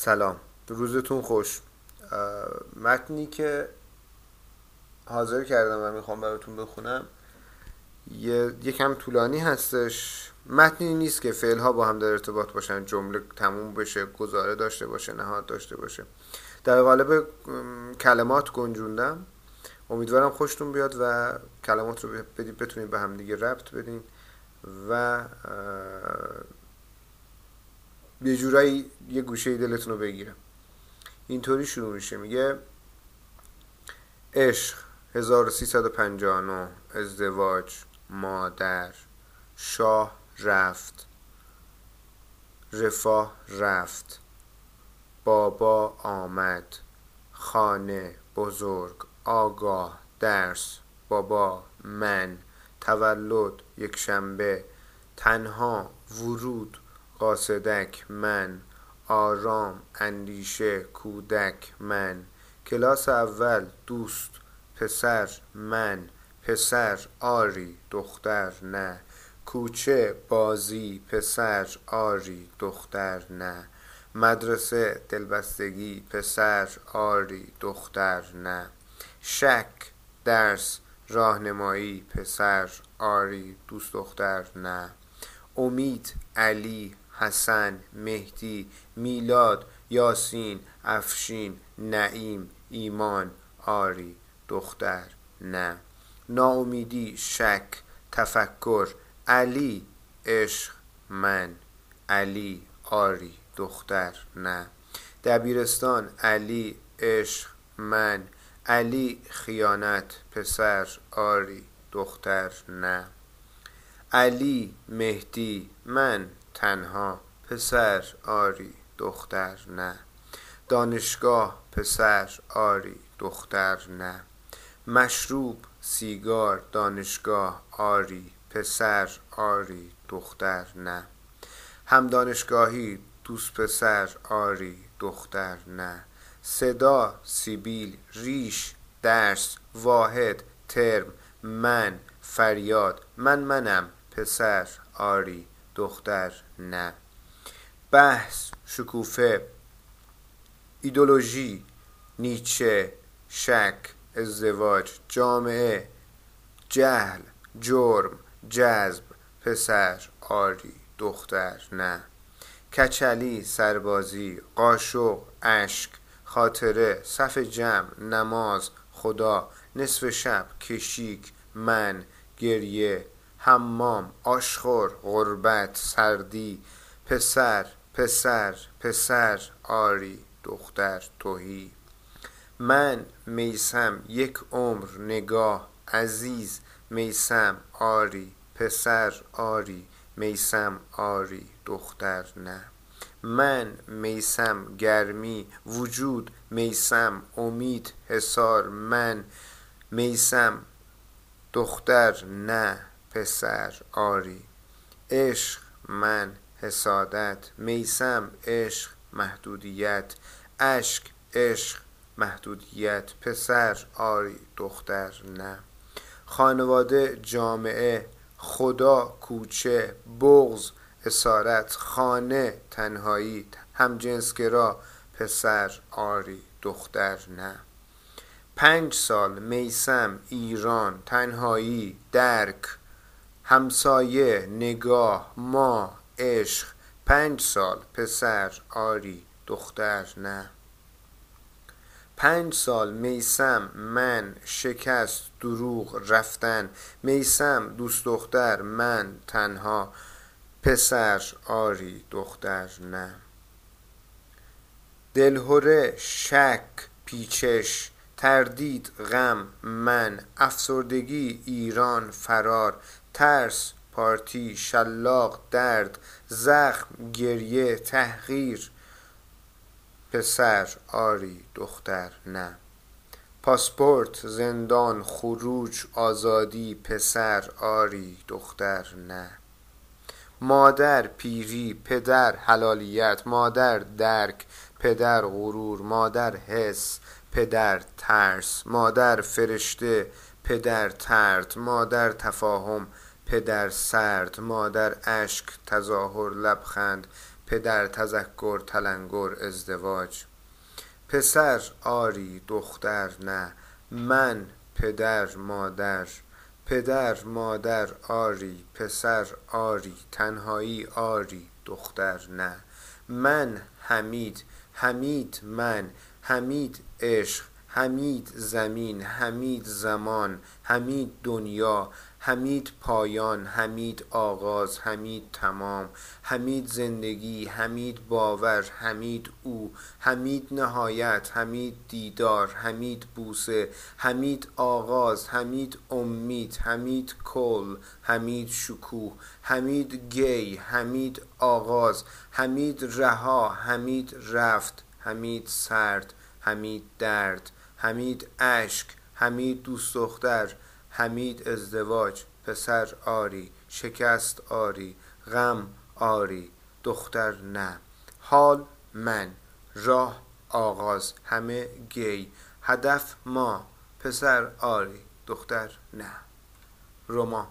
سلام. روزتون خوش. متنی که حاضر کردم و می‌خوام براتون بخونم یه یکم طولانی هستش. متنی نیست که فعل ها با هم در ارتباط باشن جمله تموم بشه گزاره داشته باشه نهاد داشته باشه. در قالب کلمات گنجوندم. امیدوارم خوشتون بیاد و کلمات رو بتونید به هم دیگه ربط بدین و یه جورایی یه گوشه دلتون رو بگیرم اینطوری شروع میشه. میگه عشق 1359 ازدواج مادر شاه رفت رفاه رفت بابا آمد خانه بزرگ آگاه درس بابا من تولد یک شنبه تنها ورود قاصدک من آرام اندیشه کودک من. کلاس اول دوست پسر من. پسر آری دختر نه. کوچه بازی پسر آری دختر نه. مدرسه دلبستگی پسر آری دختر نه. شک درس راهنمایی پسر آری دوست دختر نه. امید علی حسن مهدی میلاد یاسین افشین نعیم ایمان آری دختر نه. ناامیدی شک تفکر علی عشق من علی آری دختر نه. دبیرستان علی عشق من علی خیانت پسر آری دختر نه. علی مهدی من تنها. پسر آری دختر نه. دانشگاه پسر آری دختر نه. مشروب سیگار دانشگاه آری پسر آری دختر نه. هم دانشگاهی دوست پسر آری دختر نه. صدا سیبیل ریش درس واحد ترم من فریاد. من منم پسر آری. دختر نه. بحث شکوفه. ایدولوژی نیچه شک ازدواج جامعه. جهل جرم جذب پسر آری دختر نه. کچلی سربازی قاشق اشک خاطره صف جمع نماز خدا نصف شب کشیک من گریه. حمام آشخور غربت سردی پسر پسر پسر آری دختر توهی. من میسم یک عمر نگاه عزیز میسم آری پسر آری میسم آری دختر نه. من میسم گرمی وجود میسم امید حسار من میسم دختر نه. پسر آری. عشق من حسادت. میسم عشق محدودیت. اشک عشق محدودیت. پسر آری. دختر نه. خانواده جامعه. خدا کوچه. بغز اسارت. خانه تنهایی. همجنسگرا پسر آری. دختر نه. پنج سال. میسم ایران. تنهایی. درک. همسایه نگاه ما عشق پنج سال پسر آری دختر نه. پنج سال میسم من شکست دروغ رفتن. میسم دوست دختر من تنها. پسر آری دختر نه. دلهوره شک پیچش. تردید غم من. افسردگی ایران فرار. ترس پارتی شلاق درد زخم گریه تحقیر. پسر آری دختر نه. پاسپورت زندان خروج آزادی پسر آری دختر نه. مادر پیری پدر حلالیت. مادر درک. پدر غرور. مادر حس. پدر ترس. مادر فرشته. پدر ترد. مادر تفاهم. پدر سرد مادر اشک تظاهر لبخند پدر تذکر تلنگر ازدواج. پسر آری دختر نه. من پدر مادر. پدر مادر آری پسر آری. تنهایی آری دختر نه. من حمید. حمید من. حمید عشق. حمید زمین. حمید زمان. حمید دنیا. حمید پایان حمید آغاز حمید تمام حمید زندگی حمید باور حمید او حمید نهایت حمید دیدار حمید بوسه حمید آغاز حمید امید حمید کل حمید شکوه حمید گی حمید آغاز حمید رها حمید رفت حمید سرد حمید درد حمید اشک حمید دوست دختر حمید ازدواج پسر آری شکست آری غم آری دختر نه. حال من راه آغاز همه گی. هدف ما پسر آری دختر نه. روما